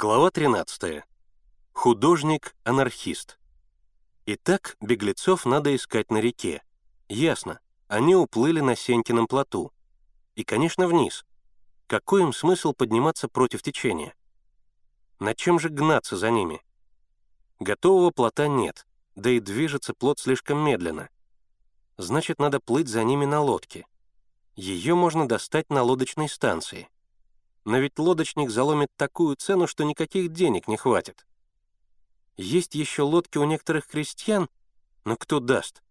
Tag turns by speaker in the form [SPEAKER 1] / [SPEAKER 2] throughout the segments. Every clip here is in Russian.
[SPEAKER 1] Глава 13. Художник-анархист. Итак, беглецов надо искать на реке. Ясно, они уплыли на Сенькином плоту. И, конечно, вниз. Какой им смысл подниматься против течения? На чем же гнаться за ними? Готового плота нет, да и движется плот слишком медленно. Значит, надо плыть за ними на лодке. Ее можно достать на лодочной станции — но ведь лодочник заломит такую цену, что никаких денег не хватит. Есть еще лодки у некоторых крестьян, но кто даст?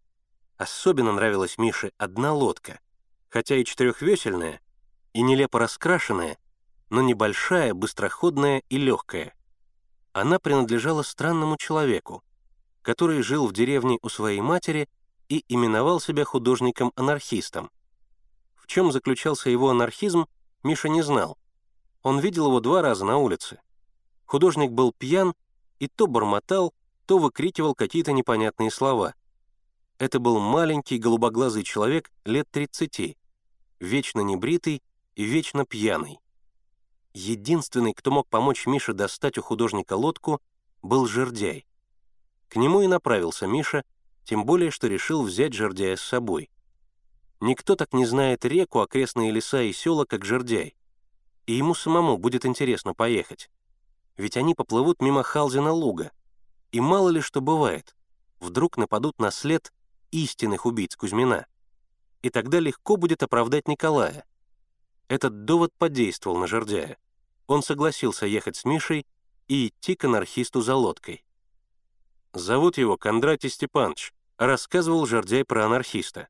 [SPEAKER 1] Особенно нравилась Мише одна лодка, хотя и четырехвесельная, и нелепо раскрашенная, но небольшая, быстроходная и легкая. Она принадлежала странному человеку, который жил в деревне у своей матери и именовал себя художником-анархистом. В чем заключался его анархизм, Миша не знал, он видел его два раза на улице. Художник был пьян и то бормотал, то выкрикивал какие-то непонятные слова. Это был маленький голубоглазый человек лет 30, вечно небритый и вечно пьяный. Единственный, кто мог помочь Мише достать у художника лодку, был жердяй. К нему и направился Миша, тем более, что решил взять жердяя с собой. Никто так не знает реку, окрестные леса и села, как жердяй и ему самому будет интересно поехать. Ведь они поплывут мимо Халзина луга. И мало ли что бывает, вдруг нападут на след истинных убийц Кузьмина. И тогда легко будет оправдать Николая. Этот довод подействовал на Жердяя. Он согласился ехать с Мишей и идти к анархисту за лодкой. Зовут его Кондратий Степанович, рассказывал Жердяй про анархиста.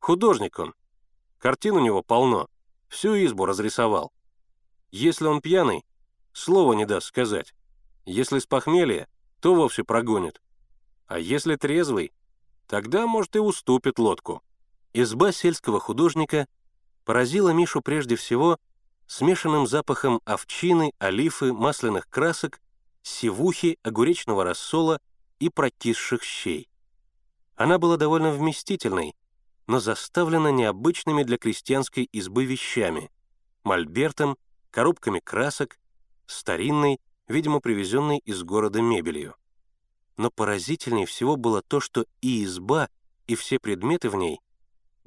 [SPEAKER 1] Художник он. Картин у него полно. Всю избу разрисовал. Если он пьяный, слова не даст сказать. Если с похмелья, то вовсе прогонит. А если трезвый, тогда, может, и уступит лодку. Изба сельского художника поразила Мишу прежде всего смешанным запахом овчины, олифы, масляных красок, сивухи, огуречного рассола и прокисших щей. Она была довольно вместительной, но заставлена необычными для крестьянской избы вещами — мольбертом, коробками красок, старинной, видимо, привезенной из города мебелью. Но поразительнее всего было то, что и изба, и все предметы в ней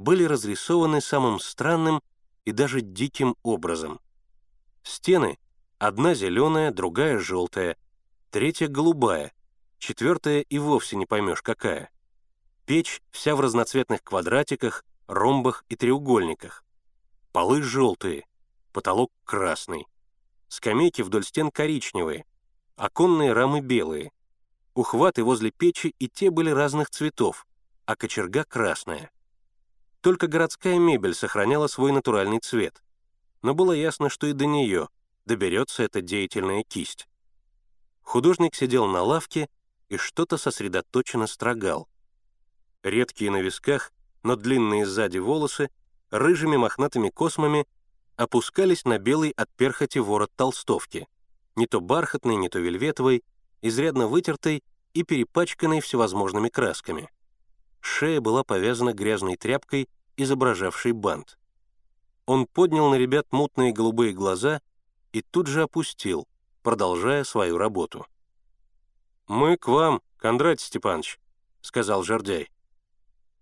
[SPEAKER 1] были разрисованы самым странным и даже диким образом. Стены — одна зеленая, другая желтая, третья голубая, четвертая и вовсе не поймешь какая. Печь вся в разноцветных квадратиках, ромбах и треугольниках. Полы желтые, потолок красный. Скамейки вдоль стен коричневые, оконные рамы белые. Ухваты возле печи и те были разных цветов, а кочерга красная. Только городская мебель сохраняла свой натуральный цвет. Но было ясно, что и до нее доберется эта деятельная кисть. Художник сидел на лавке и что-то сосредоточенно строгал. Редкие на висках, но длинные сзади волосы, рыжими мохнатыми космами опускались на белый от перхоти ворот толстовки, не то бархатный, не то вельветовый, изрядно вытертой и перепачканной всевозможными красками. Шея была повязана грязной тряпкой, изображавшей бант. Он поднял на ребят мутные голубые глаза и тут же опустил, продолжая свою работу. «Мы к вам, Кондратий Степанович», — сказал Жордяй.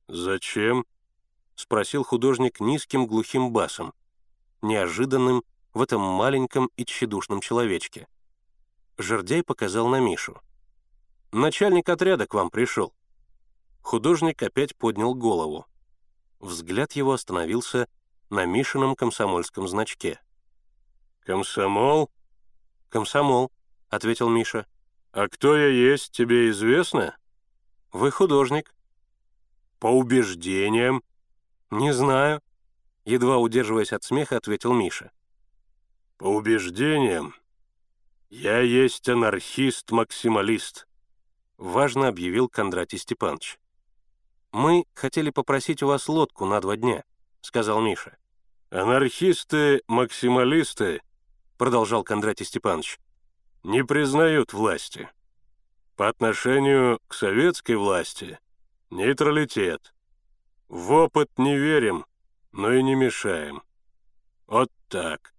[SPEAKER 1] «Зачем?» — спросил художник низким глухим басом неожиданным в этом маленьком и тщедушном человечке. Жердяй показал на Мишу. «Начальник отряда к вам пришел». Художник опять поднял голову. Взгляд его остановился на Мишином комсомольском значке. «Комсомол?» «Комсомол», — ответил Миша. «А кто я есть, тебе известно?» «Вы художник». «По убеждениям?» «Не знаю», едва удерживаясь от смеха, ответил Миша. «По убеждениям, я есть анархист-максималист», — важно объявил Кондратий Степанович. «Мы хотели попросить у вас лодку на два дня», — сказал Миша. «Анархисты-максималисты», — продолжал Кондратий Степанович, — «не признают власти. По отношению к советской власти — нейтралитет. В опыт не верим, но и не мешаем. Вот так.